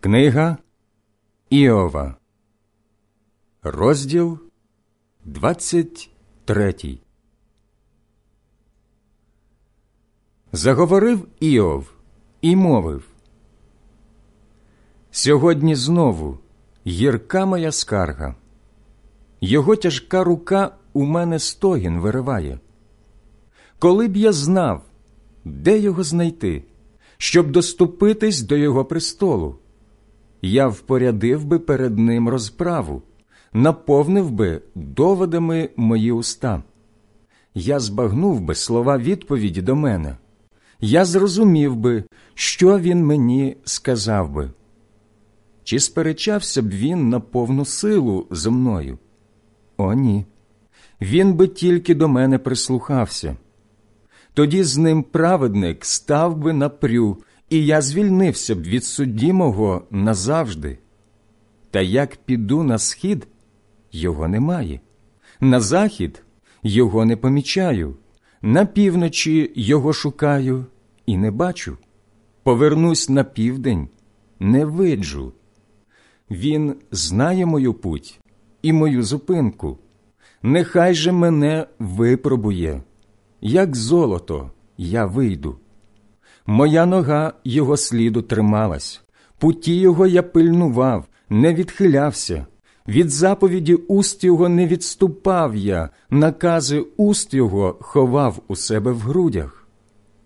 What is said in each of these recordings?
Книга Іова, розділ 23 Заговорив Іов і мовив. Сьогодні знову гірка моя скарга, його тяжка рука у мене стогін вириває. Коли б я знав, де його знайти, щоб доступитись до його престолу я впорядив би перед ним розправу, наповнив би доводами мої уста. Я збагнув би слова відповіді до мене, я зрозумів би, що він мені сказав би. Чи сперечався б він на повну силу зо мною? О, ні. Він би тільки до мене прислухався. Тоді з ним праведник став би напрю і я звільнився б від судді мого назавжди. Та як піду на схід, його немає, на захід його не помічаю, на півночі його шукаю і не бачу. Повернусь на південь, не виджу. Він знає мою путь і мою зупинку. Нехай же мене випробує, як золото я вийду. Моя нога його сліду трималась, путі його я пильнував, не відхилявся, від заповіді уст його не відступав я, накази уст його ховав у себе в грудях.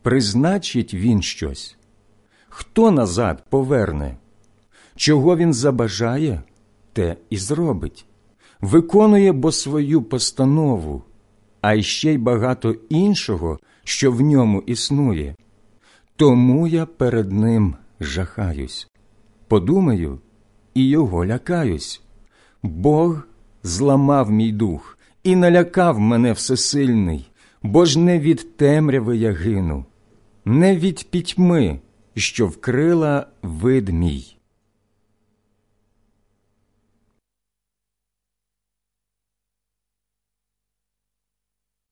Призначить він щось. Хто назад поверне? Чого він забажає, те і зробить. Виконує бо свою постанову, а ще й багато іншого, що в ньому існує. Тому я перед ним жахаюсь, подумаю і його лякаюсь. Бог зламав мій дух і налякав мене всесильний, бо ж не від темряви я гину, не від пітьми, що вкрила вид мій.